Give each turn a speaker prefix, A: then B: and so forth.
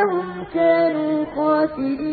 A: إنهم كانوا خاسرين